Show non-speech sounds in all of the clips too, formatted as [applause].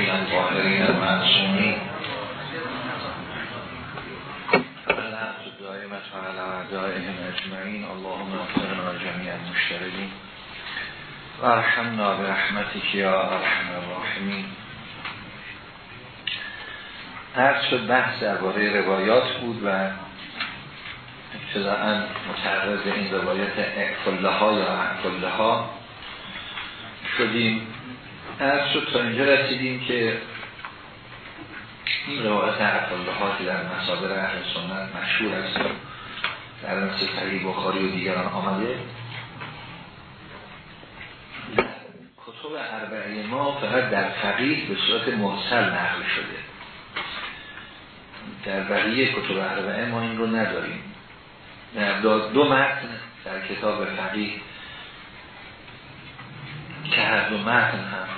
الطاهرین المعصومین الحمد دائمت و علی اعدائهم اجمعین اللهم اغفرنا جميع المشترکین و ارحمنا برحمتک یا ارحم الراحمین هر شد بحث درباره روایات بود و ابتداعا متعرض این روایت کله ها یا کله ها شدیم از شد تا اینجا رسیدیم که این روایت کله ها که در مصادر اهل سنت مشهور است در مثل صحیح بخاری و دیگران آمده. کتب اربعه ما فقط در فقیه به صورت محصل نقل شده. در بقیه کتب اربعه ما این رو نداریم. دو متن در کتاب فقیه که هر دو متن هم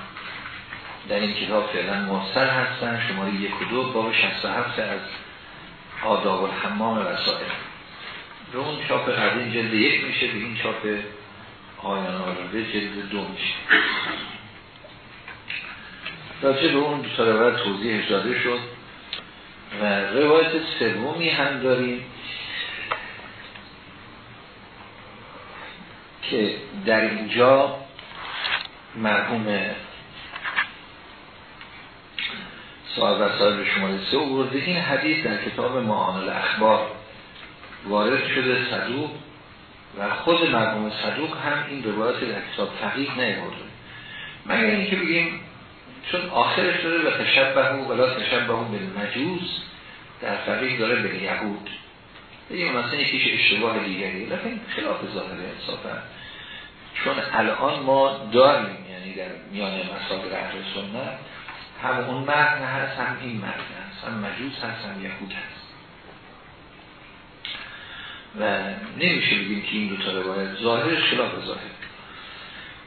در این کتاب فعلا محصل هستن. شماره یک و دو باب 67 از آداب الحمام وسائل به اون چاپ قدیم جلد یک میشه به این چاپ آیان آرده جلد دو میشه. راجع به اون دو تا توضیح داده شد. و روایت سومی هم داریم که در اینجا مرحوم صاحب وسائل شماره سه برده این حدیث در کتاب معانل اخبار وارد شده صدوق و خود مرحوم صدوق هم این روایت در کتاب فقیه نیورده مگر اینکه بگیم چون آخرش داره و تشبه و ولا تشبه به مجوز در فقیه داره به یهود. بگیم مثلا یکیش اشتباه دیگری. لیکن خلاف ظاهر انصافا. چون الان ما داریم یعنی در میان مسائل اهل سنت هم اون متن هست هم این متن هست هم مجوز هست هم یهود هست. و نمیشه بگیم که این دو تا روایت ظاهرش خلاف ظاهر.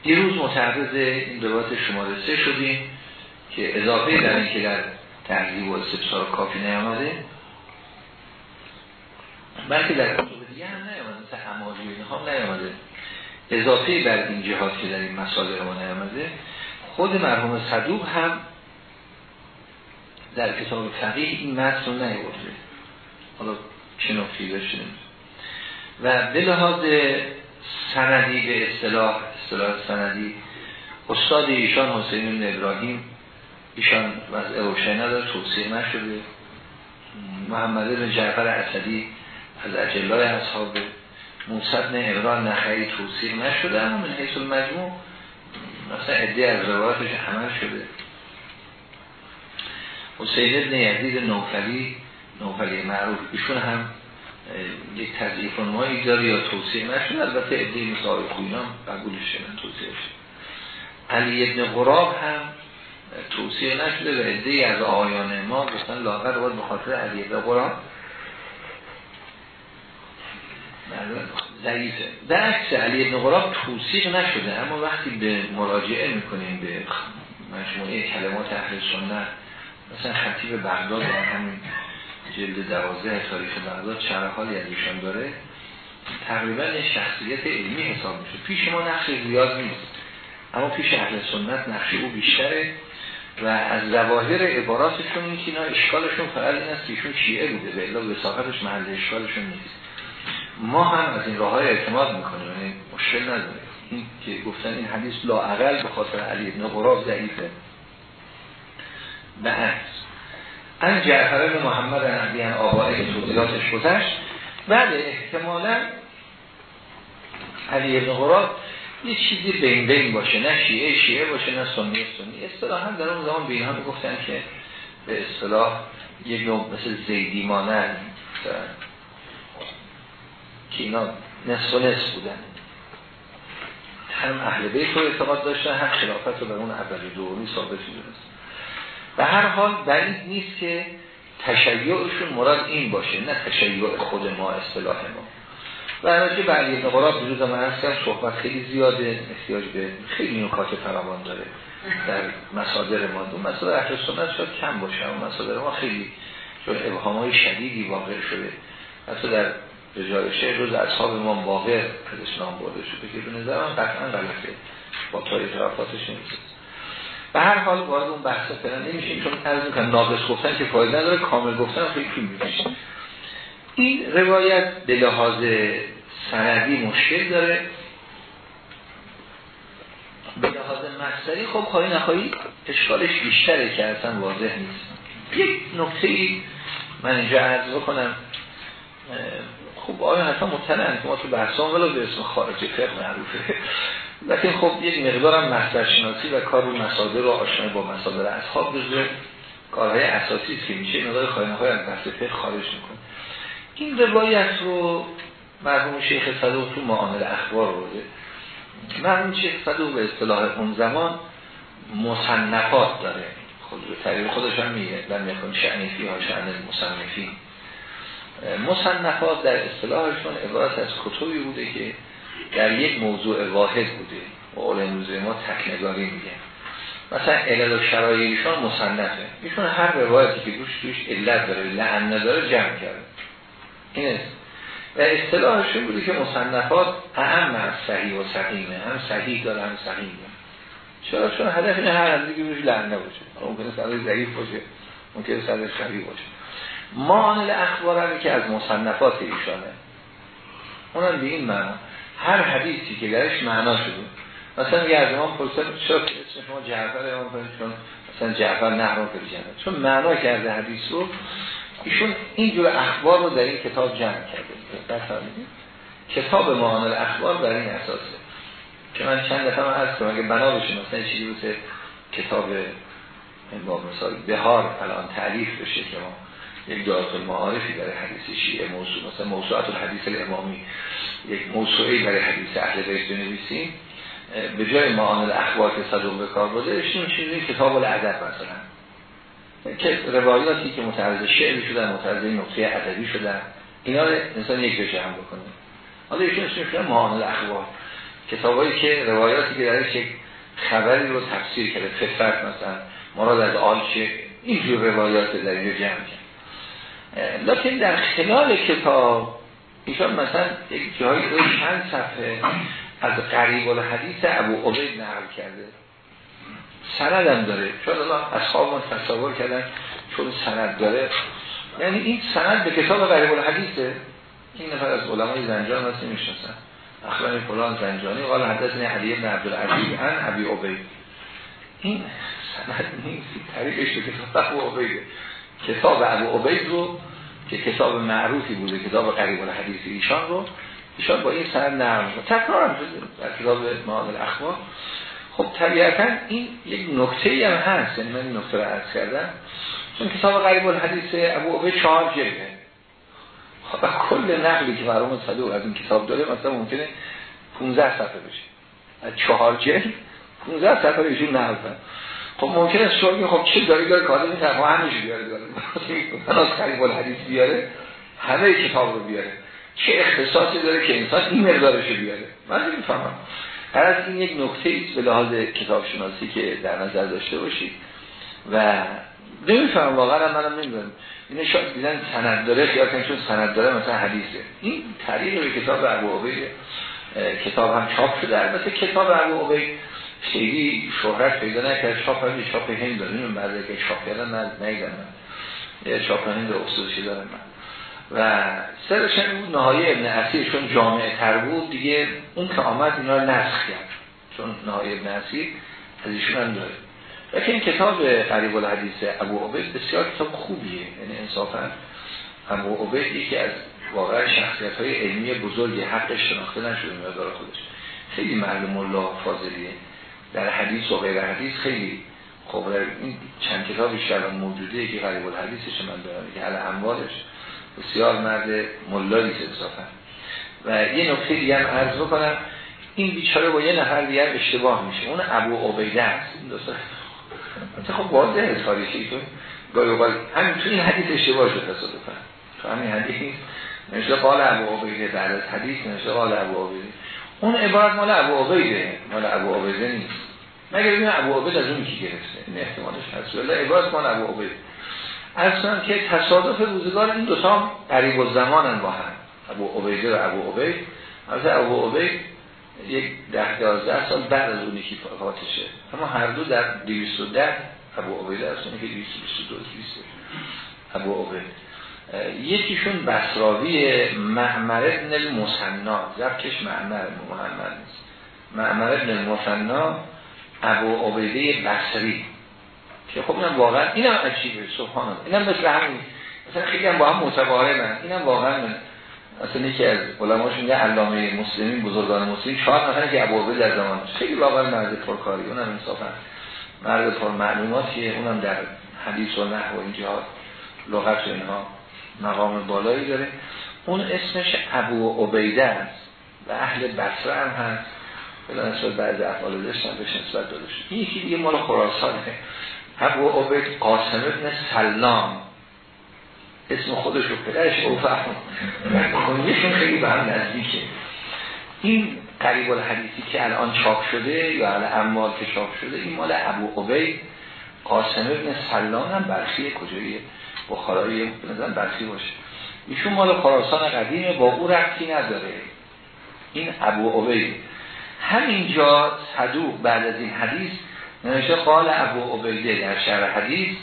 یه روز متعرض این روایت شماره سه شدیم که اضافه در این که در تحضیب و استفسار کافی نیامده بلکه در کتب دیگه هم نیامده مثل امالی اینها نیامده. اضافه بر این جهات که در این مسائل ما نیامده خود مرحوم صدوق هم در کتاب فقیه این متن رو نیورده. حالا چه نکتی داشتیم. و به لحاظ سندی به اصطلاح اصطلاح سندی استاد ایشان حسین بن ابراهیم ایشان وضع روشن نداره توصیه نشده. محمد بن جعفر اسدی از اجلای اصحاب موسیب بن ابران نخعی توصیه نشده اما من حیث المجموع مثلا عده از روایتش عمل شده. حسین ابن یزید نوفلی نوفلی معروف. ایشون هم یک تضعیف مایی داره یا توصیه نشده. البته عده مثال خوینام قبولش شدن توصیه شد علی ابن قراب هم توصیه نشده و عده از آیان ما گفتن لاغر باید بخاطر علی ابن قراب ضعیفه. در عکس علی ابن قراب توصیق نشده اما وقتی به مراجعه می‌کنیم به مجموعه کلمات اهل سنت مثلا خطیب بغداد در همین جلد دوازده تاریخ بغداد چرا حالی از ایشان داره؟ تقریبا شخصیت علمی حساب میشه. پیش ما نقش زیاد نیست. اما پیش اهل سنت نقش او بیشتره و از ظواهر عباراتشون این که اینا اشکالشون فقط این است که ایشون شیعه بوده به الا وساقتش محل اشکالشون نیست. ما هم از این راه های اعتماد می‌کنیم. یعنی مشکل نداره. این که گفتن این حدیث لاعقل به خاطر علی ابن قراب ضعیفه. به عکس ان جعفر محمد نبیان آقای که توضیحاتش گذشت بله احتمالا علی ابن قراب یه چیزی بین بین باشه نه شیعه شیعه باشه نه سنی سنی. اصطلاحا در اون زمان به اینها می‌گفتن که به اصطلاح یک نوع مثل زیدی مانند که اینا نصف و بودن. هم اهل بیت رو اعتقاد داشتن هم خلافت رو بر اون اولی دومی ثابت دونست به هر حال دلیل نیست که تشیعشون مراد این باشه نه تشیع خود ما اصطلاح ما. و راجع به علی قراب بجود من هستم صحبت خیلی زیاده احتیاج به خیلی نکات فراوان داره در مسادر ما. دو مسادر اهل سنت کم باشه اما مسادر ما خیلی چون ابهام های شدیدی واقع شده. حتی در رجال شیخ روز اصحاب امام واقع ازش نام برده شده که به نظر من قطعا غلطه. با تاریخ رفاتش نیست. به هر حال وارد اون بحث فعلا نمیشیم چون از می‌کنم ناقص گفتن که فایده نداره کامل گفتن خیلی طول می‌کشه. این روایت به لحاظ سندی مشکل داره. به لحاظ مصدری خب خواهی نخواهی اشکالش بیشتره که اصلا واضح نیست. یک نکته ای من اینجا عرض بکنم. خب آیا حتی مطلعن که ما تو بحثان ولی به اسم خارج فقه معروفه. لیکن خب یک مقدارم مصدر شناسی و کار رو مصادر رو آشنای با مصادر اصحاب جزء کارهای اساسی که میشه مقدار خواهی های از بحث فقه خارج می‌کنه. این روایت رو مرحوم شیخ صدوق تو معامل اخبار بوده مرحوم شیخ صدوق به اصطلاح اون زمان مصنفات داره. خود به تعریف خودش هم میگه. لم یکن شعنیفی ها شعن مصنفی مصنفات در اصطلاحشون عبارت از کتبی بوده که در یک موضوع واحد بوده. اول امروز ما تکنگاری میگه. مثلا علل و شرایعشان مصنفه. ایشون هر روایتی که دوش توش علت داره لعن نداره جمع کرده. این است. و اصطلاحشون بوده که مصنفات اهم از صحیح و سقیمه هم صحیح داره هم سقیمه چرا؟ چون هدف اینه هر هم دیگه روش لعن نباشه. ممکنه سرش ضعیف باشه. ممکنه سرش باشه. معانل اخبار همی که از مصنفات ایشانه. اونم به این معنا. هر حدیثی که درش معنا شده. مثلا یه از امام پرسن چرا که اسم شما جعفر امام چون مثلا جعفر نهران جنه چون معنا کرده حدیث رو ایشون اینجور اخبار رو در این کتاب جمع کرده. کتاب معانل اخبار در این اساسه که من چند دفعه من هست اگه بنا بشه مثلا چیزی بوده کتاب با مثال بهار الان تعریف بشه که ما یک دارت المعارفی برای حدیث شیعه موضوع مثلا موضوعات الحدیث الامامی. یک موضوعی برای حدیث اهل بیت بنویسیم. به جای معامل اخبار که صدوق به کار بوده اشتیم چیزی کتاب الادب مثلا. که روایاتی که متعرض شعری شدن متعرض نقطه ادبی شدن اینا رو انسان یک بشه هم بکنه. حالا ایشون اسمش معامل اخبار کتابایی که روایاتی که درش یک خبری رو تفسیر کرده فسرت مثلا مراد از آل چه اینجور روایات در اینجا جمع کرد لیکن در خلال کتاب ایشان مثلا یک جایی رو چند صفحه از قریب الحدیث ابو عبید نقل کرده. سند هم داره. چون الله اصحاب من تصور کردن چون سند داره. یعنی این سند به کتاب قریب الحدیثه. این نفر از علمای زنجان هستی می‌شناسن اخبار فلان زنجانی. قال حدثنی علی بن عبدالعزیز ان ابی عبید. این سند نیست. طریقش به کتاب ابو عبید کتاب ابو عبید رو که کتاب معروفی بوده کتاب قریب الحدیث ایشان رو ایشان با این سند نرم تکرار هم در کتاب معامل اخبار خب طبیعتا این یک نکته هم هست. یعنی من این نکته رو عرض کردم. چون کتاب قریب الحدیث ابو عبید چهار جلده. خب کل نقلی که مرحوم صدوق از این کتاب داره مثلا ممکنه 15 صفحه بشه. از چهار جلد 15 صفحه ایشون نقل خب ممکنه شما خب چه داری داره کاری می‌کنه خب همینش بیاره داره. [laughs] از قریب الحدیث بیاره همه کتاب رو بیاره. چه اختصاصی داره که انسان این مقدارش بیاره؟ من نمی‌فهمم. هر از این یک نکته ایست به لحاظ کتاب شناسی که در نظر داشته باشید. و نمی‌فهمم واقعا منم نمی‌دونم. این شاید دیدن سند داره خیال کنید چون سند داره مثلا حدیثه. این طریق به کتاب ابو عبید کتاب هم چاپ شده. البته کتاب ابو عبید خیلی شهرت پیدا نکرد چاپ هم چاپ هند داره. این بعد که چاپ کردن من یه چاپ هند اصولشی دارم من و سرش بود نهایی ابن اسیر چون جامعه تر بود دیگه اون که آمد اینا رو نسخ کرد. چون نهایی ابن اسیر از ایشون هم داره. لیکن کتاب قریب الحدیث ابو عبید بسیار کتاب خوبیه. یعنی انصافا ابو عبید یکی از واقعا شخصیت های علمی بزرگی حق شناخته نشده مدار خودش. خیلی معلوم الله فاضلیه. در حدیث و غیر حدیث خیلی خب این چند که الان موجوده که قریب الحدیثش من دارم که حالا اموالش. بسیار مرد ملایی انصافا و یه نکته دیگه هم عرض بکنم این بیچاره با یه نفر دیگر اشتباه میشه. اون ابو عبیده است. این دوستا خب واضحه تاریخی تو گاهی همین این حدیث اشتباه شد تصادفا تو همین حدیث نشه قال ابو عبیده بعد از حدیث نشه قال ابو عبیده. اون عبارت مال ابو عبیده مال ابو عبیده نیست. مگر ببین ابو عبید از اون کی گرفته این احتمالش هست. ولی عبارت مال ابو عبید. اصلا که تصادف روزگار این دو تا قریب الزمانن با هم. ابو عبیده و ابو عبید. البته ابو عبید یک ده دوازده سال بعد از اونی که فاتشه. اما هر دو در 210 ابو عبیده اونی که 222 ابو عبیده یکیشون بسراوی معمر ابن المسنا زبکش معمر محمد نیست. معمر ابن المسنا ابو عبیده بصری. که خب اینم واقعا اینم عجیبه سبحان الله. اینم مثل همین. مثلا خیلی هم با هم متباره اینم واقعا مثلا یکی از علماش میگه علامه مسلمین بزرگان مسلمین. چهار نفر که ابو در زمان خیلی واقعا مرد پرکاری. اونم انصافا مرد پر معلوماتیه اونم در حدیث و نحو و لغت اینها. مقام بالایی داره. اون اسمش ابو عبیده است و اهل بصره هم هست. بلا نسبت بعض افعال داشتن بهش نسبت داده شد. این یکی دیگه مال خراسانه. ابو عبید قاسم ابن سلام. اسم خودش رو پدرش او فهم خیلی به هم نزدیکه. این قریب الحدیثی که الان چاپ شده یا الان امال که چاپ شده این مال ابو عبید. قاسم ابن سلام هم برخی کجاییه؟ بخارایی بنظرم برخی باشه. ایشون مال خراسان قدیمه با او رفتی نداره. این ابو عبید. همینجا صدوق بعد از این حدیث نمیشه قال ابو عبیده در شهر حدیث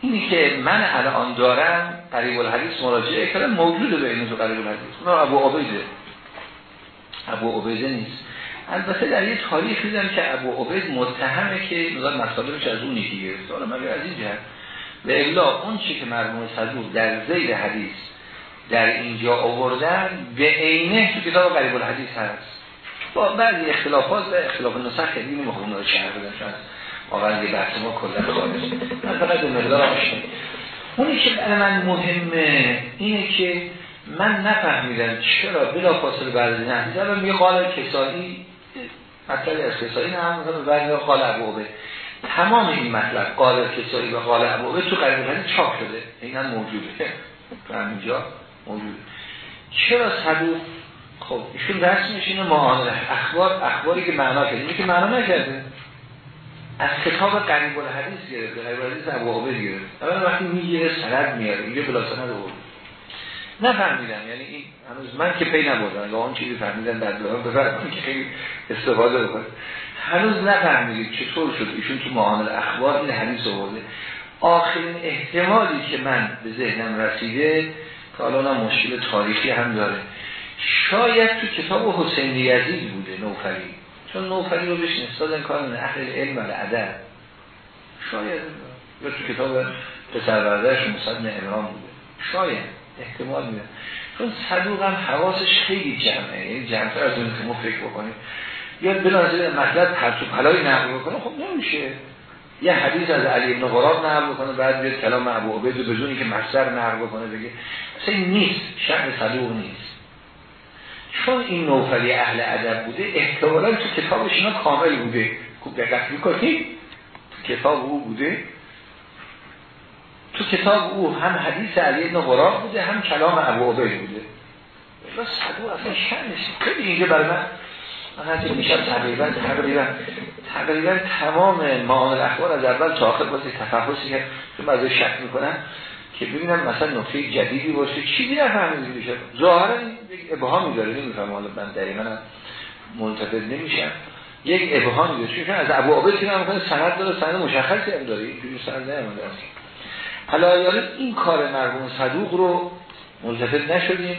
اینی که من الان دارم قریب الحدیث مراجعه کردم موجود به این قریب الحدیث. اون ابو عبیده ابو عبیده نیست. البته در یه تاریخ دیدم که ابو عبید متهمه که مزاد مطالبش از اون یکی گرفت حالا مگر از این جهت؟ به الا اون چی که مرموم صدوق در زیر حدیث در اینجا آوردن به عینه تو کتاب قریب الحدیث هست. با بعضی اختلافات و اختلاف نسخ خیلی نمی‌خوام رو شهر بدن واقعا یه بحث ما کلا خارج من فقط به مقدار اونی که برای من مهمه اینه که من نفهمیدم چرا بلا فاصله بعد از این و میگه کسایی مطلب از کسایی نه هم مثلا بعد قال ابوبه تمام این مطلب قال کسایی و قال ابوبه تو حدیث چاپ شده. این هم موجوده اینجا موجوده. چرا صدوق خب ایشون رسمش اینه معامله. اخبار اخباری که معنا کرده که معنا نکرده. از کتاب قریب الحدیث گرفته قریب الحدیث ابو عبید گرفته. اولا وقتی می‌گیره سند میاره میگه بلا سند بود نفهمیدم. یعنی این هنوز من که پی نبردم. و اون چیزی فهمیدن در دوران بفرمون که خیلی استفاده بکنه هنوز نفهمیدید چطور شد. ایشون تو معامل اخبار این حدیث آورده. آخرین احتمالی که من به ذهنم رسیده که حالا مشکل تاریخی هم داره. شاید تو کتاب حسین یزید بوده نوفری چون نوفری رو بهش نستادن کار من اهل علم و ادب. شاید. یا تو کتاب پسر بردهش مصدن امران بوده. شاید. احتمال میده چون صدوق هم حواسش خیلی جمعه. یعنی جمعتر از اون که ما فکر بکنیم. یا بنازل مطلب پرتو پلای نقل بکنه خب نمیشه. یه حدیث از علی ابن غراب نقل بکنه بعد بیاد کلام ابو عبید بدونی که مصدر نقل بکنه بگه. اصلا نیست شأن صدوق نیست. چون این نوفلی اهل ادب بوده احتمالا تو کتابش اینا کامل بوده. خوب دقت تو کتاب او بوده. تو کتاب او هم حدیث علی ابن قرآن بوده هم کلام ابو عبید بوده. و صدو اصلا شنش خیلی اینجا برای من حتی میشم تقریبا تقریبا. تقریبا تمام معامل اخبار از اول تا آخر باید تفحصی که چون بعضی شک می‌کنن که ببینم مثلا نقطه جدیدی باشه. چیزی نفهمیدی بشه ظاهرا ابهامی داره نمیفهم حالا من دقیقا منتفض نمیشم. یک ابهامی داره. چون از ابو عبید که نمی‌کنه سند داره سند مشخصی هم داره. اینجوری سند نمیده است. حالا این کار مرحوم صدوق رو ملتفت نشدیم.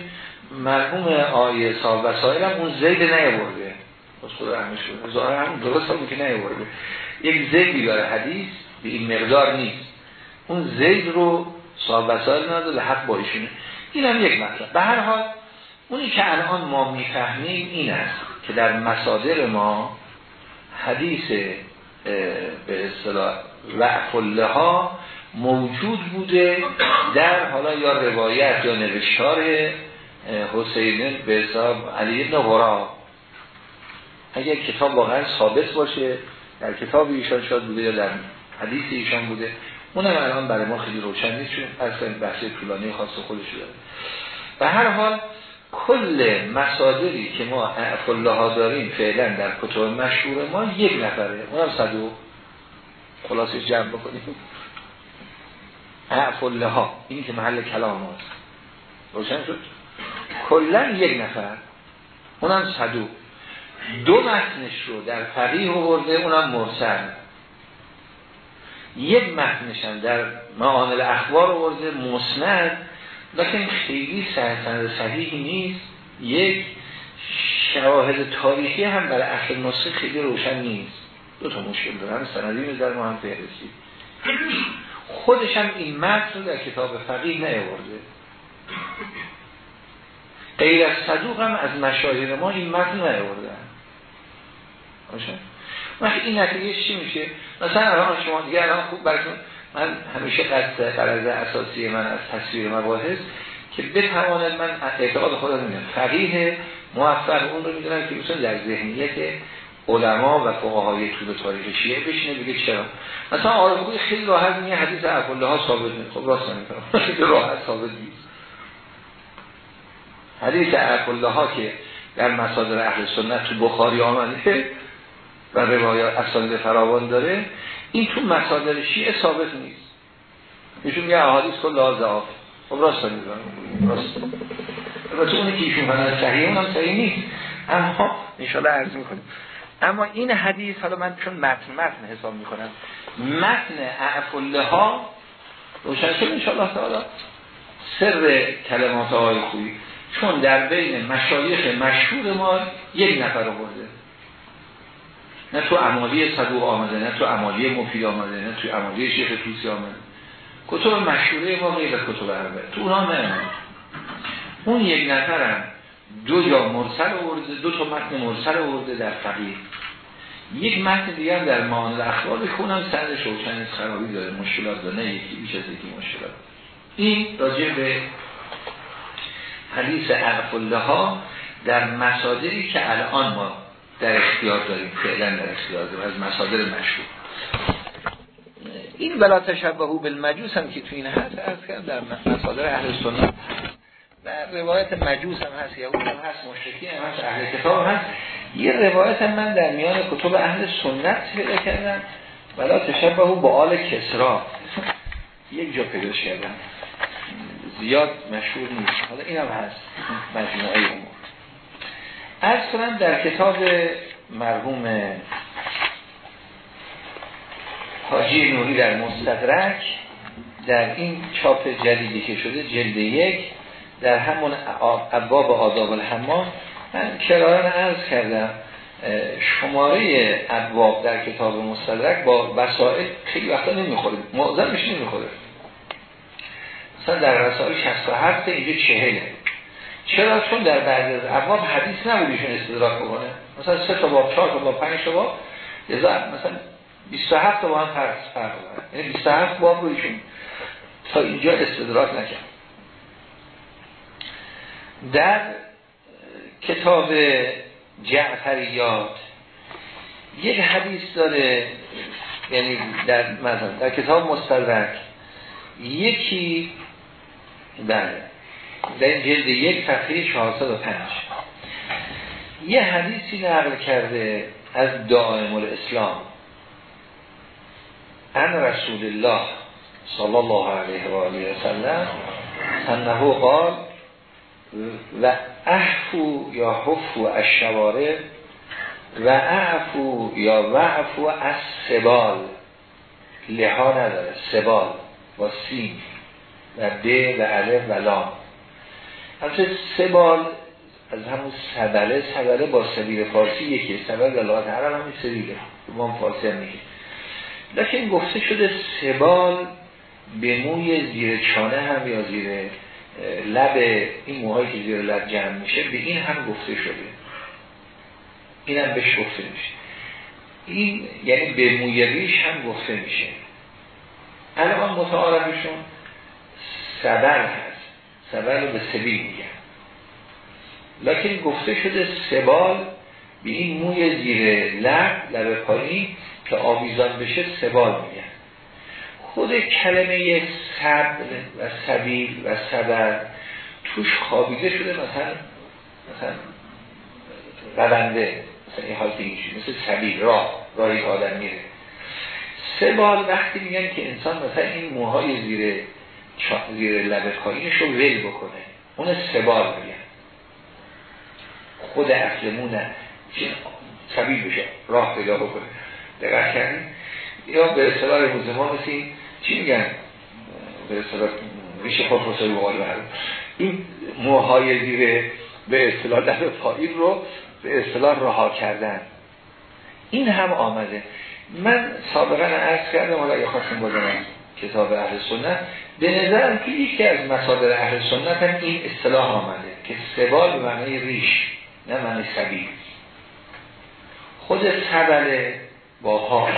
مرحوم آیه صاحب وسائل هم اون زید نیاورده. همش بود ظاهرا هم درست هم که نیاورده یک زیدی داره حدیث به این مقدار نیست. اون زید رو صاحب وسائل نداره حق با ایشونه. این هم یک مطلب. به هر حال اونی که الان ما می‌فهمیم این است که در مصادر ما حدیث به اصطلاح وعفله ها موجود بوده در حالا یا روایت یا نوشتار حسین به حساب علی ابن غرا اگر کتاب واقعا ثابت باشه در کتاب ایشان شاد بوده یا در حدیث ایشان بوده اونم الان برای ما خیلی روشن نیست چون اصلا بحث طولانی خاص خودش داره. به هر حال کل مسادری که ما اعفالله ها داریم فعلا در کتاب مشهور ما یک نفره. اونم صدو خلاصش جمع بکنیم. اعفالله ها این که محل کلام هاست روشن شد؟ کلا یک نفر. اونم صدو دو متنش رو در فقیه آورده اونم مرسل. یک متنش هم در معامل اخبار آورده مسند لیکن خیلی سرسند صحیح نیست. یک شواهد تاریخی هم برای اصل نسخه خیلی روشن نیست. دو تا مشکل دارن سندی میزر ما هم فهرستی. خودش هم این متن رو در کتاب فقیه نیاورده. غیر از صدوق هم از مشاهیر ما این متن نیاوردن. باشه. این نتیجه چی میشه؟ مثلا الان شما دیگه الان خوب براتون من همیشه قصد قرض اساسی من از تصویر مباحث که بتواند من اعتقاد خودم میگم فقیه موفق اون رو می‌دونم که مثلا در ذهنیت علما و فقهای طول تاریخ شیعه بشینه بگه چرا؟ مثلا آرامگوی خیلی راحت میگه حدیث اکله ها ثابت خب راست نمی‌کنم راحت ثابت نیست. حدیث اکله ها که در مسادر اهل سنت تو بخاری آمده و روایات اسانید فراوان داره این تو مسادر شیعه ثابت نیست. ایشون میگه احادیث کل ها خب راست میگم راست. و تو اونی که ایشون فرمودن صحیح اونم صحیح نیست. اما ان عرض می‌کنیم اما این حدیث حالا من چون متن متن حساب می‌کنم متن اعفله ها روشن شد انشاءالله تعالی. سر کلمات های خوبی چون در بین مشایخ مشهور ما یک نفر آورده نه تو عمالی صدوق آمده نه تو عمالی مفید آمده نه تو عمالی شیخ توسی آمده. کتب مشهوره ما غیر کتب عربه. تو اونا نه. اون یک نفرم دو جا مرسل آورده دو تا متن مرسل آورده در فقیه. یک متن دیگر در معانل اخبار بخونم سرش روشن خرابی داره. مشکلات داره. نه یکی بیش از یکی مشکلات. این راجع به حدیث الله ها در مسادری که الان ما در اختیار داریم فعلا در اختیار داریم از مسادر مشهور این بلا تشبهو بالمجوس هم که تو این هست از کرد در مسادر اهل سنت. در روایت مجوس هم هست یهود هم هست مشرکی هم هست اهل کتاب هست. یه روایت هم من در میان کتب اهل سنت پیدا کردم بلا تشبهو با آل کسرا. یک جا پیدا کردم. زیاد مشهور نیست. حالا این هم هست. مجموعه از کنم در کتاب مرحوم حاجی نوری در مستدرک در این چاپ جدیدی که شده جلد یک در همون ابواب آداب الحمام من کرایان عرض کردم. شماره ابواب در کتاب مستدرک با وسائل خیلی وقتا نمی‌خوره. معظمش نمی‌خوره. مثلا در رسائل 67 اینجا چهله چرا؟ چون در بعضی از ابواب حدیث نبودیشون استدراک بکنه. مثلا سه تا باب چهار تا باب پنج تا باب. مثلا 27 تا با هم فرق فرق یعنی 27 باب رو ایشون تا اینجا استدراک نکرد. در کتاب جعفریات یک حدیث داره یعنی در مثلا در کتاب مستدرک. یکی بله. در این جلد یک صفحه 405 یه حدیثی نقل کرده از دائم الاسلام. ان رسول الله صلی الله علیه و آله و سلم انه قال و احفو یا حفو الشوارع و اعفو یا وعفو از سبال لها نداره سبال با سین و ب و الف و لام. البته سبال از همون سبله سبله با سبیل فارسی یکی سبل و لغت عرب همین سبیله ما فارسی هم میگه. لیکن گفته شده سبال به موی زیر چانه هم یا زیر لب این موهایی که زیر لب جمع میشه به این هم گفته شده. این هم بهش گفته میشه. این یعنی به موی ریش هم گفته میشه. الان متعارفشون سبل سبل به سبیل میگن. لیکن گفته شده سبال به این موی زیر لب لب پایین که آویزان بشه سبال میگن. خود کلمه صبر و سبیل و صبر توش خوابیده شده مثلا مثلا رونده مثلا این حالت اینجوری مثل سبیل راه راهی که آدم میره. سه بال وقتی میگن که انسان مثلا این موهای زیر زیر لبه پایینش رو ول بکنه. اون سه بال میگن خود اصلمون سبیل بشه. راه پیدا بکنه. دقیق کردیم یا به اصطلاح روز ما مثل چی میگن؟ به اصطلاح ریشه پروفسور بقال این موهای زیر به اصطلاح در پایین رو به اصطلاح رها کردن. این هم آمده. من سابقا عرض کردم حالا یا خواستم بازم کتاب اهل سنت. به نظرم که یکی از مصادر اهل سنت هم این اصطلاح آمده که سبال به معنی ریش نه معنی سبیل. خود سبله با ها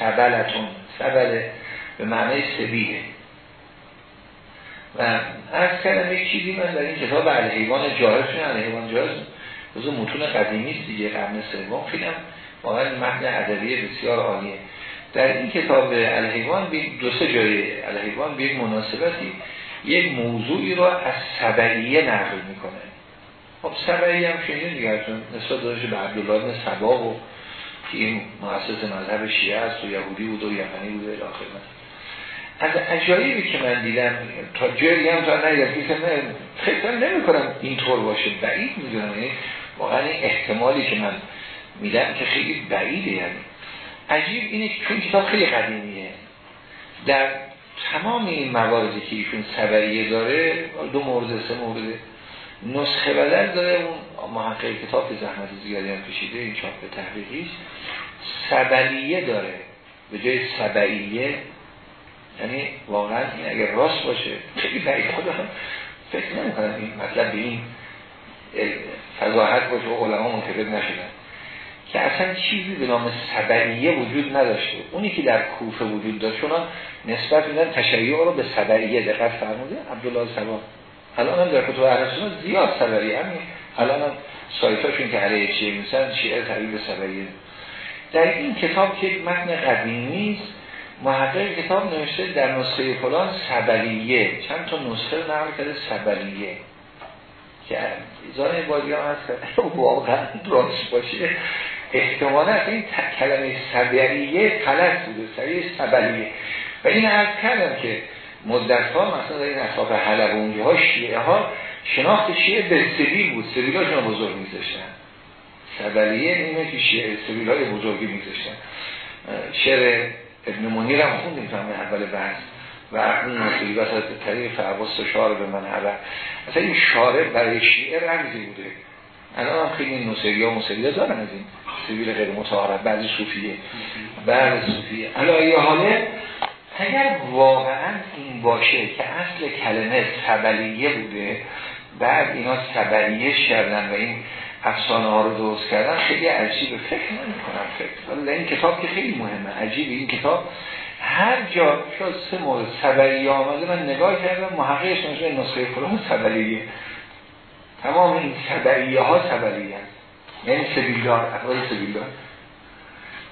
سبلتون سبله به معنی سبیله. و از یک چیزی من در این کتاب الحیوان جاهز شدن الحیوان جاهز بزو متون قدیمی دیگه قرن سوم. فیلم واقعا متن ادبی بسیار عالیه. در این کتاب الحیوان دو سه جای الحیوان به مناسبتی یک موضوعی را از سبعیه نقل می‌کنه. خب سبعیه هم شنید دیگه چون نسبت داشته به عبدالله سبا و که این مؤسس مذهب شیعه است و یهودی بود و یمنی بود الاخر از عجایبی که من دیدم تا جایی هم تا نیدم فکر نمی کنم اینطور باشه. بعید می‌دونم یعنی واقعا احتمالی که من میدم که خیلی بعیده یعنی عجیب اینه که چون کتاب خیلی قدیمیه. در تمام این مواردی که ایشون سبریه داره دو مورد سه مورد نسخه بدل داره. اون محقق کتاب که زحمت زیادی هم کشیده این چاپ تحقیقیش. سبلیه داره. به جای سبعیه یعنی واقعا این اگر راست باشه خیلی برای خودم فکر نمی کنم این مطلب به این فضاحت باشه و علما منتقد نشدن. که اصلا چیزی به نام سبعیه وجود نداشته. اونی که در کوفه وجود داشت اونا نسبت میدن تشیع رو به سبعیه دقت فرموده عبدالله سبا. الان هم در کتب اهل زیاد سبعیه همین الان هم سایتاشون که علیه چیه میسن شیعه به سبعیه در این کتاب که متن قدیمی است محقق کتاب نوشته در نسخه فلان سبلیه چند تا نسخه نقل کرده سبلیه که زانه بازی هم هست. [laughs] واقعا راست باشه. احتمالا این کلمه سبلیه غلط بوده سریع سبلیه و این عرض کردم که مدت ها مثلا در این اصحاب حلب اونجه ها شیعه ها شناخت شیعه به سبیل بود. سبیل هاشون بزرگ میذاشتن. سبلیه اینه که شیعه سبیل های بزرگی میذاشتن. شعر ابن منیر هم خوندیم فهمه اول بحث. و اون مصیبت از طریق فعباس و شعر به من عبر اصلا این شارع برای شیعه رمزی بوده. الان خیلی نصیری ها مصیری دارن از این سبیل غیر متعارف بعضی صوفیه. بعض صوفیه. علایه حاله اگر واقعا این باشه که اصل کلمه سبلیه بوده بعد اینا سبلیه شدن و این افسانه ها رو درست کردن خیلی عجیب فکر نمی کنم فکر ولی این کتاب که خیلی مهمه عجیب این کتاب. هر جا شاید سه مورد سبلیه آمده من نگاه کردم محققش نمیشه نسخه فلان سبلیه. تمام این سبلیه ها سبلیه هست یعنی سبیلدار افراد سبیلدار.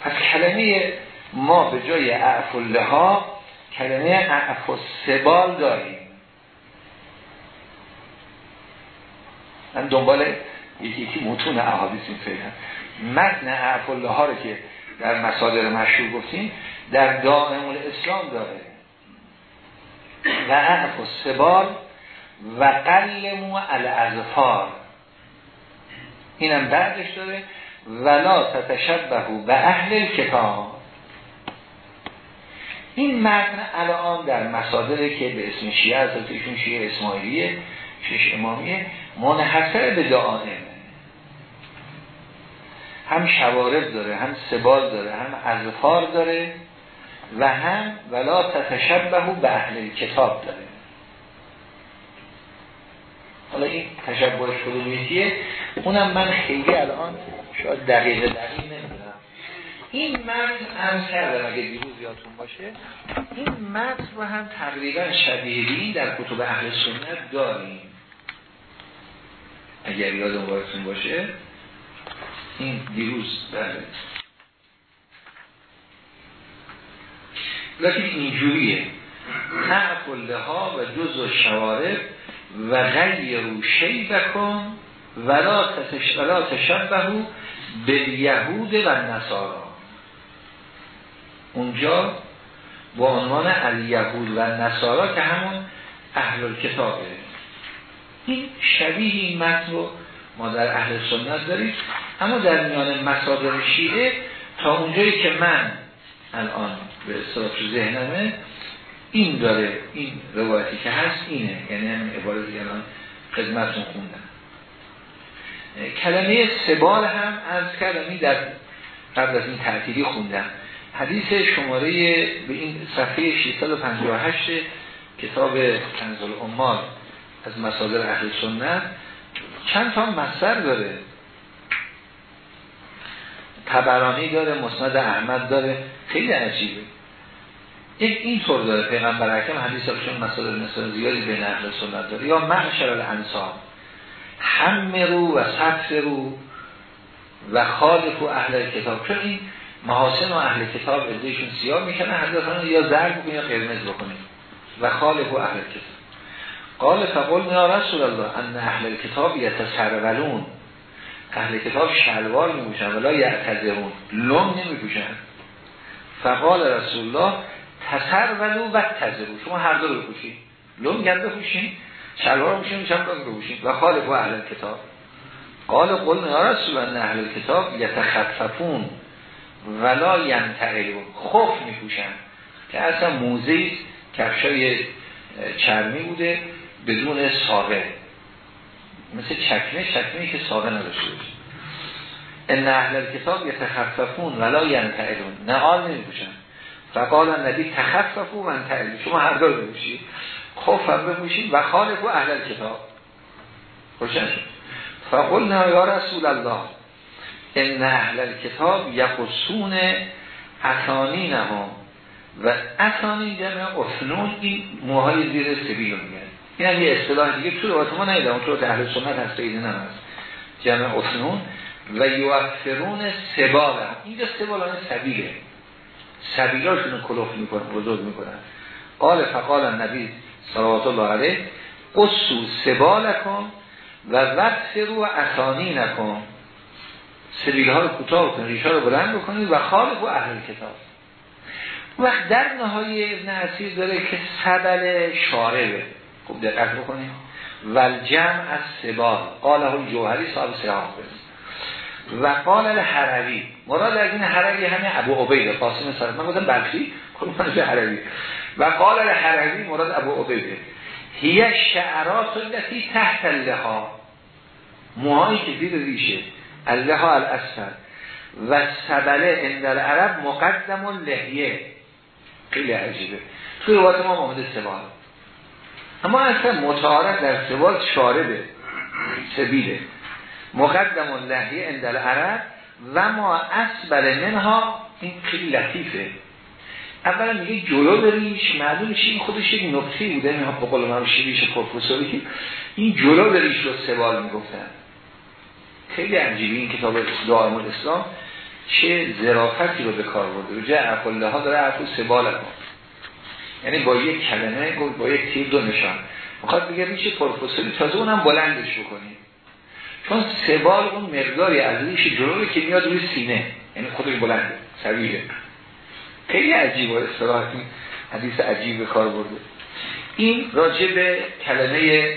پس کلمه ما به جای اعفله ها کلمه اعف سبال داریم. من دنبال یکی یکی متون احادیث این متن اعفله ها رو که در مصادر مشهور گفتیم در دائم الاسلام داره. و اعف سبال و قلمو الازفار اینم بعدش داره. ولا تتشبهو به اهل کتاب این متن الان در مصادر که به اسم شیعه از ایشون شیعه اسماعیلیه شش امامیه منحصر به دعائمه هم شوارب داره هم سبال داره هم ازفار داره و هم ولا تتشبه به اهل کتاب داره. حالا این تشبه کدومیتیه اونم من خیلی الان شاید دقیقه دقیق نمی‌دونم. این متن هم کردم اگه دیروز یادتون باشه. این متن رو هم تقریبا شبیه در کتب اهل سنت داریم. اگر یادم باشه این دیروز بله. لیکن اینجوریه. تعقله ها و جز و شوارب و غیر رو بکن ولا تشبهو به یهود و نصارا اونجا با عنوان الیهود و نصارا که همون اهل کتابه این شبیه این متن رو ما در اهل سنت داریم اما در میان مصادر شیعه تا اونجایی که من الان به اصطلاح ذهنمه این داره این روایتی که هست اینه. یعنی همین عبارتی الان خدمتتون خوندم. کلمه سبال هم از کلمی در قبل از این تعطیلی خوندم. حدیث شماره به این صفحه 658 کتاب کنزل امال از مصادر اهل سنت. چند تا مصدر داره. تبرانی داره مسند احمد داره. خیلی عجیبه. یک این طور داره پیغمبر حکم حدیث هاشون مصادر مثلا زیادی به اهل سنت داره. یا معشر الانصار. هم رو و صف رو و خالف و اهل کتاب. چون این محاسن و اهل کتاب ازشون سیاه می‌کنه حضرتان یا زرد بکنید یا قرمز بکنید و خالف و اهل کتاب. قال فقل یا رسول الله ان اهل کتاب یتسرولون. اهل کتاب شلوار میپوشن ولا یعتذرون. لم نمیپوشن. فقال رسول الله تسرولو و تذرو شما هر دو بپوشید لم گرد بپوشین. شلوار بپوشین. میشن رو بپوشین. و خالف و اهل کتاب. قال قل یا رسول اهل کتاب یتخففون ولا ینتقلون. خوف میپوشن. که اصلا موزه کفشای چرمی بوده. بدون ساقه. مثل چکمه چکمه که ساقه نداشته باشه. ان اهل کتاب یتخففون ولا ینتقلون. نه آل نمیپوشن. فقال نبی تخففو من تعلیم. شما هر دار بپوشید خوف هم بپوشید و خالف و اهل کتاب. روشن فقلنا یا رسول الله ان اهل کتاب یخصون اتانی نها و اتانی جمع افنون این موهای زیر سبیل رو میگن. این هم یه اصطلاح دیگه تو روایت ما نیدم تو اهل سنت هست این هم هست. جمع افنون و یوفرون سبال هم اینجا سبال هم سبیله. سبیلاشون رو کلوف می‌کنن بزرگ می‌کنن. قال فقال نبی صلوات الله علیه قصو سبال کن و وقت رو اتانی نکن سبیل ها رو کوتاه کنید ریشه رو بلند بکنید و خالق و اهل کتاب. وقت در نهای ابن عصیر داره که سبل شاربه. خوب دقت بکنید. و جمع از سبال قاله جوهری صاحب سیاه و قال الحروی. مراد از این حروی همه ابو عبیده قاسم سر من گفتم بلخی؟ قربان به حروی. و قال الحروی مراد ابو عبیده. هی شعرات التي تحت اللها موهایی که زیر ریشه. اللها الاسفل. و سبله اندر عرب مقدم و لحیه. خیلی عجیبه. توی روایت ما محمد سوال. اما اصلا متعارف در سوال شاربه. سبیله. مقدم و لحیه اندر عرب و ما اسبل منها این خیلی لطیفه. اولا میگه جلو بریش معلوم این خودش یک نکته بوده این به قول من شیریش پروفسوری این جلو بریش رو سوال می‌گفتن. خیلی عجیبی این کتاب دائم الاسلام چه ظرافتی رو به کار برده. جه کله ها داره عفو سبال کن یعنی با یک کلمه با یک تیر دو نشان. می‌خواد بگه ریش پروفسوری تازه اونم بلندش بکنیم چون سبال اون مقداری از ریش جلو که میاد روی سینه. یعنی خودش بلنده سویله خیلی عجیب و اصطلاح حدیث عجیب کار برده. این راجع به کلمه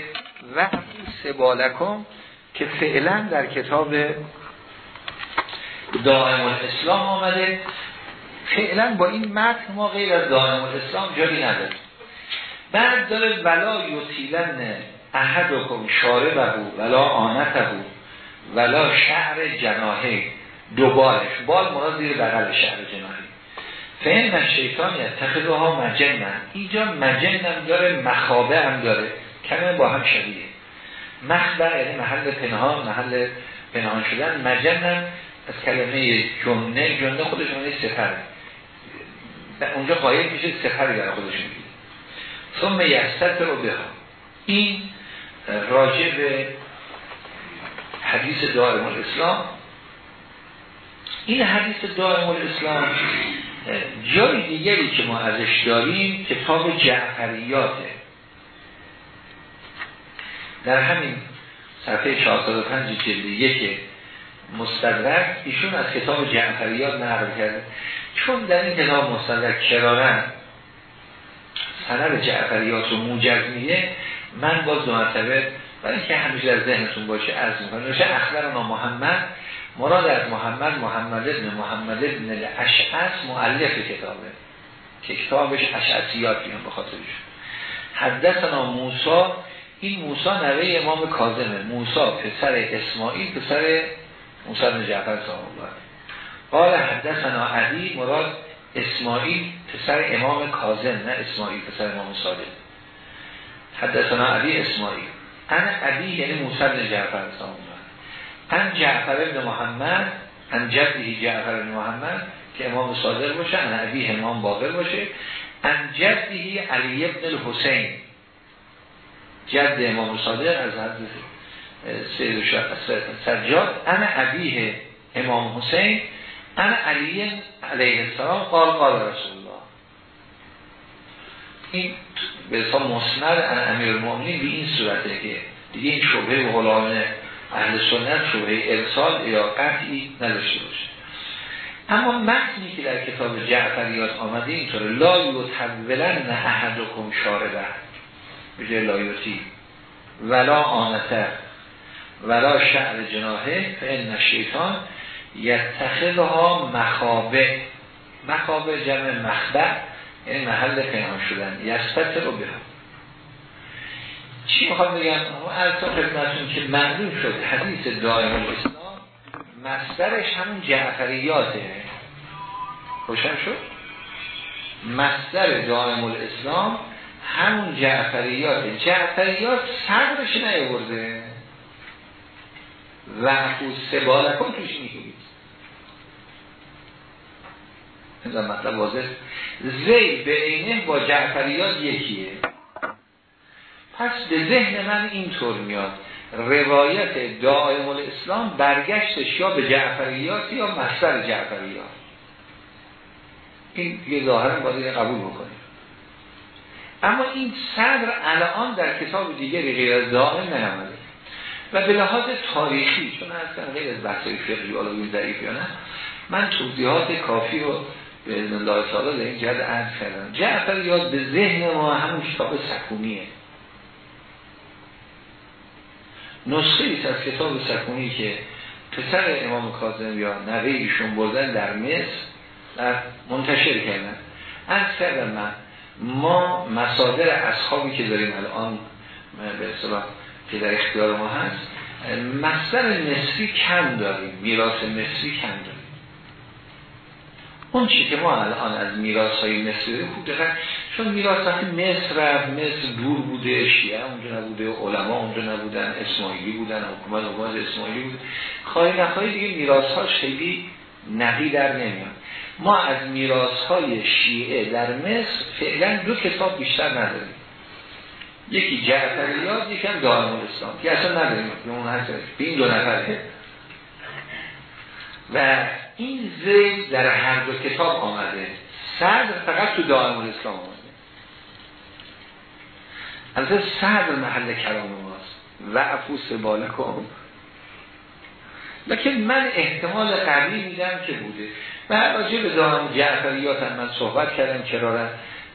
وحی سبالکم که فعلا در کتاب دائم الاسلام آمده. فعلا با این متن ما غیر از دائم الاسلام جایی نداره بعد داره ولا یوتیلن احدکم شاربه ولا آنته ولا شعر جناهه. دو بالش. بال مراد زیر بغل شهر جناهی فهم من شیطان یتخذه ها مجنن اینجا مجنن داره مخابه هم داره. کمه با هم شبیه. مخبر یعنی محل پنهان محل پنهان شدن. مجنن از کلمه جنه جنه خودش معنی سفر اونجا قایم میشه سفری در خودش میگه. ثم یستر رو بها. این راجع به حدیث دائم الاسلام این حدیث دائم الاسلام جای دیگری که ما ازش داریم کتاب جعفریاته. در همین صفحه 405 جلد یک مستدرک ایشون از کتاب جعفریات نقل کرده. چون در این کتاب مستدرک کرارن سند جعفریات رو موجز میگه من باز دو مرتبه برای که همیشه در ذهنتون باشه از می‌کنه نوشه اخبرنا محمد مراد از محمد محمد ابن محمد ابن الاشعث معلف کتابه که کتابش اشعثیات بیان به خاطرش حدثنا موسا این موسا نوه امام کاظمه. موسا پسر اسماعیل پسر موسی بن جعفر الله قال حدثنا علی مراد اسماعیل پسر امام کاظم نه اسماعیل پسر امام صادق. حدثنا علی اسماعیل. ان علی یعنی موسی بن جعفر الله ان جعفر بن محمد ان جدی جعفر بن محمد که امام صادق باشه ان عبی امام باقر باشه. ان جدی علی ابن الحسین. جد امام صادق از حضرت سید سجاد. ان عبیه امام حسین. ان علی علیه السلام. قال قال رسول الله. این به حساب مسند ان امیر المؤمنین به این صورته که دیگه این شبه و غلام اهل سنت شبه ارسال یا قطعی نداشته باشه. اما متنی که در کتاب جعفریات آمده اینطوره لا یتولن احدکم شاربه. به جای لایوتی ولا آنته ولا شعر جناهه فان شیطان یتخذها مخابه. مخابه جمع مخبع یعنی محل پنهان شدن. یستت رو بهم چی می‌خوام بگم؟ تا خدمتون که معلوم شد حدیث دائم الاسلام مصدرش همون جعفریاته. روشن شد؟ مصدر دائم الاسلام همون جعفریاته. جعفریات صدرش نیورده و سباله کن توش می‌گوید این مطلب واضح. زی به اینه با جعفریات یکیه. پس به ذهن من اینطور میاد. روایت دائم الاسلام برگشتش یا به جعفریات یا مصدر جعفریات این یه ظاهرا باید قبول بکنیم. اما این صدر الان در کتاب دیگری غیر از دائم نیامده. و به لحاظ تاریخی چون اصلا غیر از بحثای فقهی این ضعیف یا نه من توضیحات کافی رو به اذن الله تعالی در این جد عرض کردم جعفریات به ذهن ما همون کتاب سکونیه. نسخه ایست از کتاب سکونی که پسر امام کاظم یا نوه ایشون بردن در مصر در منتشر کردن. از کردم من ما مصادر اصحابی که داریم الان به اصطلاح که در اختیار ما هست مصدر مصری کم داریم میراث مصری کم داریم. اون چی که ما الان از میراث های مصری داریم خوب چون میراث وقتی مصر رفت مصر دور بوده شیعه اونجا نبوده علما اونجا نبودن اسماعیلی بودن حکومت حکومت اسماعیلی بود خواهی نخواهی دیگه میراث ها خیلی نقی در نمیاد. ما از میراث های شیعه در مصر فعلا دو کتاب بیشتر نداریم. یکی جعفریات یکم دائم که اصلا نداریم. اون هست به این دو نفره. و این زید در هر دو کتاب آمده. صدر فقط تو دائم الاسلام آمده. البته صدر محل کلام ماست. و افوس بالکم لیکن من احتمال قوی میدم که بوده. و راجع به دائم جعفریات هم من صحبت کردم کرارن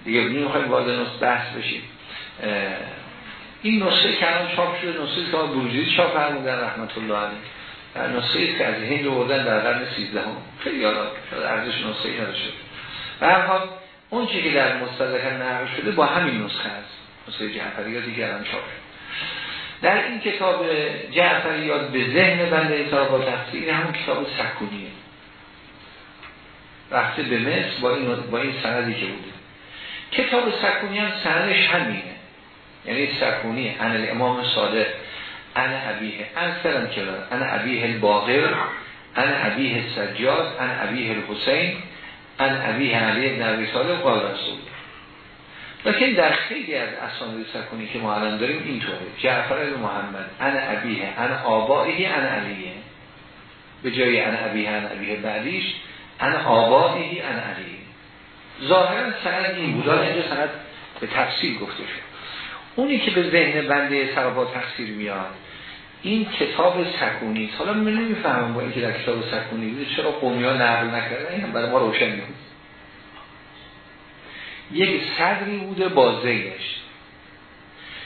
دیگه می‌خوایم وارد نصف بحث بشیم. این نسخه کلام چاپ شده. نسخه که بروجی چاپ فرمودن رحمت الله علیه. در نسخه که از هند در قرن 13 هم خیلی یادم شد ارزش نسخه ای نداشته. به هر حال اون چی که در مستدرک نقل شده با همین نسخه است. نسخه جعفریات دیگر هم چاپ در این کتاب جعفریات به ذهن بنده اطلاع با تفسیر همون کتاب سکونیه. رفته به مصر با این, با این سندی که بوده. کتاب سکونی هم سندش همینه. یعنی سکونی ان امام صادق. ان عبیه ان سلم کرد ان عبیه الباغر ان عبیه سجاد ان عبیه الحسین ان عبیه علی ابن عبی صالح قال رسول لیکن در خیلی از اسانید سکونی که ما الان داریم اینطوره. جعفر بن محمد ان عبیه ان آبائه ان علیه به جای ان عبیه ان عبیه بعدیش ان آبائه ان علیه ظاهرا سند این بود. اینجا سند به تفصیل گفته شد. اونی که به ذهن بنده سرابا تفسیر میاد این کتاب سکونی حالا من نمی‌فهمم با اینکه در کتاب سکونی بوده چرا قومی ها نقل نکردن. این برای ما روشن نیست. یک صدری بوده با زیش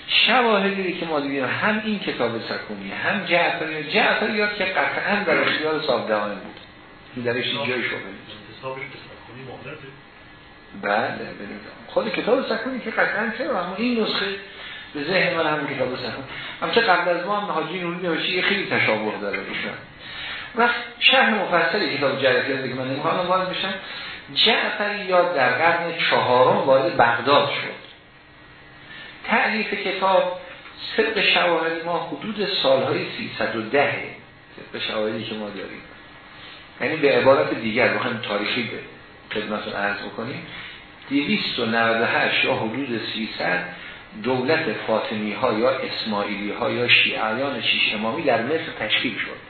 شواهدی که ما دیدیم هم این کتاب سکونی هم جعفری. جعفریات که قطعا در اختیار صاحب بود. این درش جای شده بله. خود کتاب سکونی که قطعا چرا؟ اما این نسخه به ذهن من هم کتاب سکون همچه قبل از ما هم حاجی نوری نوشی خیلی تشابه داره بشن و شرح مفصلی کتاب جعفری که من نمی‌خوام وارد بشم. جعفریات در قرن چهارم وارد بغداد شد. تعلیف کتاب صدق شواهد ما حدود سالهای 310 طبق شواهدی که ما داریم. یعنی به عبارت دیگر بخوایم تاریخی به خدمتون عرض بکنیم. 298 یا حدود 300 دولت فاطمی ها یا اسماعیلی ها یا شیعیان شیش امامی در مصر تشکیل شد.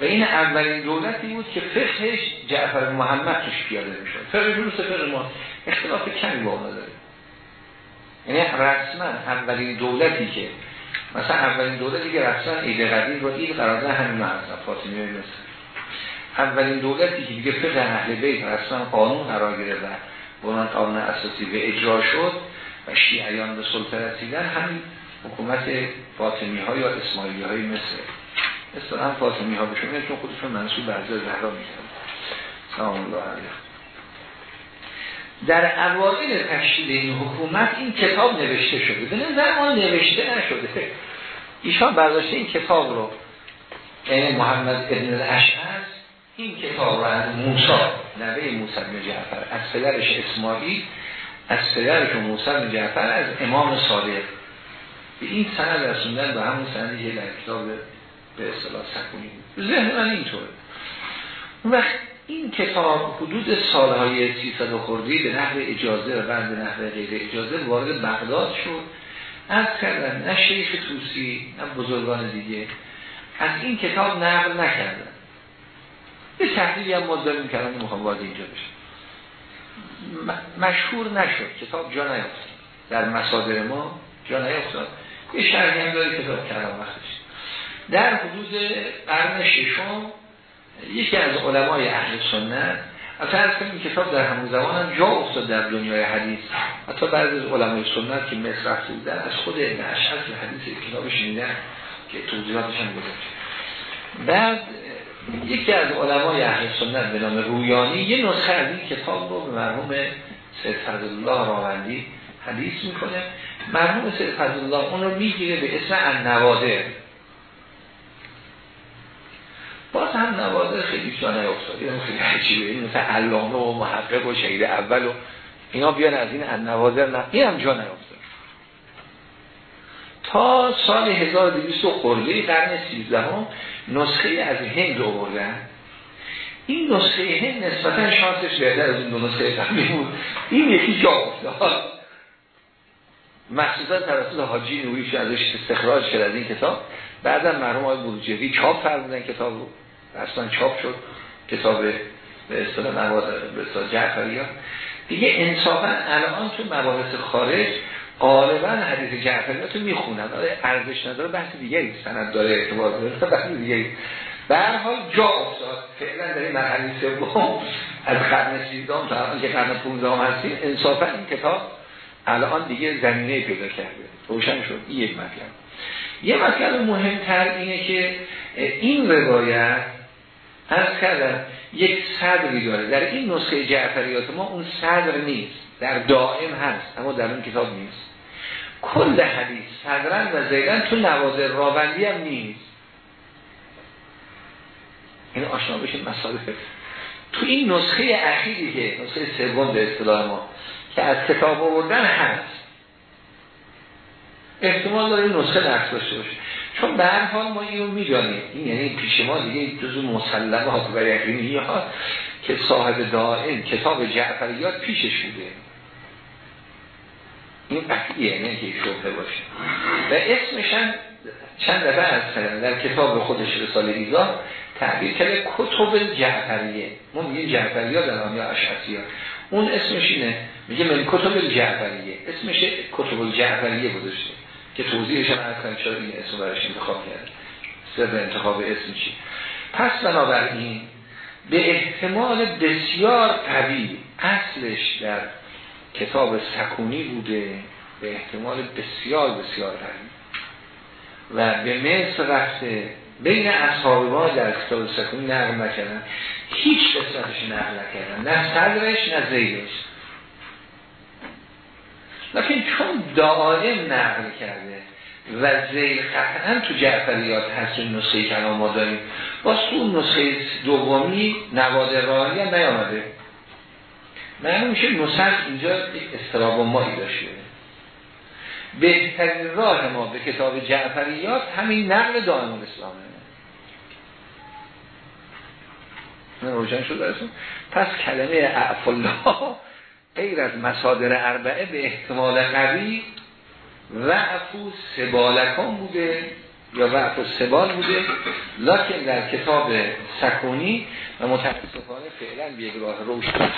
و این اولین دولتی بود که فقهش جعفر محمد توش پیاده می‌شد. فقه جلوس فقه ما. اختلاف کمی با داره. یعنی رسما اولین دولتی که مثلا اولین دولتی که رسما ایده قدیر رو این قرار ده همین هستن فاطمی مثل اولین دولتی که دیگه فقه اهل بیت رسما قانون قرار گرفت و قانون اساسی به اجرا شد شیعیان به سلطه رسیدن همین حکومت فاطمی ها یا اسماعیلی های مصر. اصلا فاطمی ها بشون چون خودشون منصوب به حضرت زهرا میشن سلام الله علیه در اوائل تشکیل این حکومت این کتاب نوشته شده. به نظر ما نوشته نشده. ایشان برداشته این کتاب رو یعنی محمد ابن الاشعر این کتاب رو از موسا نوه موسی بن جعفر از پدرش اسماعیل از پدرش موسی بن جعفر از امام صادق. به این سند رسوندن به همون سندی که در کتاب به اصطلاح سکونی بود. ذهن من اینطوره. اون وقت این کتاب حدود سالهای 300 خوردی به نحو اجازه و بعد به نحو غیر اجازه وارد بغداد شد. از کردن نه شیخ توسی نه بزرگان دیگه. از این کتاب نقل نکردن یه تحلیلی هم ما داریم کردن نمی‌خوام وارد اینجا بشه مشهور نشد. کتاب جا نیفتاد در مصادر ما جا نیفتاد یه شرحی هم داره کتاب کردن وقتش. در حدود قرن ششم یکی از علمای اهل سنت اصلا از کنیم کتاب در همون زمان هم جا افتاد در دنیای حدیث. حتی بعض از علمای سنت که مصر رفته بودن از خود که حدیث کتاب شنیدن که توضیحاتش هم بعد یکی از علمای اهل سنت به نام رویانی یه نسخه از این کتاب رو به مرحوم سید فضلالله راوندی حدیث می‌کنه. مرحوم سید فضلالله اون رو می‌گیره به اسم النوادر. باز هم نوادر خیلی جا نیفتاد. این خیلی عجیبه. این مثل علامه و محقق و شهید اول و اینا بیان از این النوادر نه. این هم جا نیفتاد. تا سال 1200 خورده قرن 13 هم نسخه از هند آوردن. این نسخه هند نسبتا شانسش بهتر از این دو نسخه قبلی بود. این یکی جا افتاد. مخصوصا توسط حاجی نوریش ازش استخراج شد از این کتاب. بعدا مرحوم آقای بروجردی چاپ فرمودن کتاب رو. اصلا چاپ شد. کتاب به اصطلاح به اصطلاح جعفری دیگه انصافا الان تو مباحث خارج غالبا حدیث جعفریات رو می‌خونن. آره ارزش نداره بحث دیگری سند داره اعتبار داره بحث دیگری به هر حال جا افتاد. فعلا در این مرحله سوم از قرن 13 تا الان که قرن 15 هستیم انصافا این کتاب الان دیگه زمینه پیدا کرده. روشن شد. این یک مطلب. یه مطلب مهمتر اینه که این روایت از کردن یک صدری داره. در این نسخه جعفریات ما اون صدر نیست. در دائم هست اما در اون کتاب نیست. کل حدیث صدرن و زیدن تو نوازر راوندی هم نیست. این آشنا مسائل تو این نسخه اخیری که نسخه سوم به اصطلاح ما که از کتاب آوردن هست. احتمال داره این نسخه نقص داشته باشه. چون به هر حال ما اینو می‌دانیم. این یعنی پیش ما دیگه جزو مسلمات و یقینی ها که صاحب دائم کتاب جعفریات پیشش بوده. این قطعیه یعنی که شبه باشه. و اسمشن چند دفعه از در کتاب خودش رساله ایزا تعبیر کرده کتب جعفریه. ما میگه جعفریه در آن یا اشعصی ها. اون اسمش اینه میگه من کتب جعفریه. اسمش کتب جعفریه گذاشته که توضیحش هم از چرا این اسم برش انتخاب کرد سر انتخاب اسم چی؟ پس بنابراین به احتمال بسیار قوی اصلش در کتاب سکونی بوده به احتمال بسیار بسیار قوی و به مصر رفته بین اصحاب ما در کتاب سکونی نقل نکردن. هیچ قسمتش نقل نکردن. نه صدرش نه زیدش لیکن چون دائم نقل کرده و زیل قطعا تو جعفریات هست این نسخه کلام ما داریم باز تو نسخه دومی نواد راهی هم نیامده. معلوم میشه نسخ اینجا استراب مایی داشته. بهترین راه ما به کتاب جعفریات همین نقل دائم الاسلامه. نه روشن شده پس کلمه اعف الله غیر از مصادر اربعه به احتمال قوی وعفو سبالکان بوده یا وعفو سبال بوده. لکن در کتاب سکونی و متاسفانه فعلا به یک راه روشن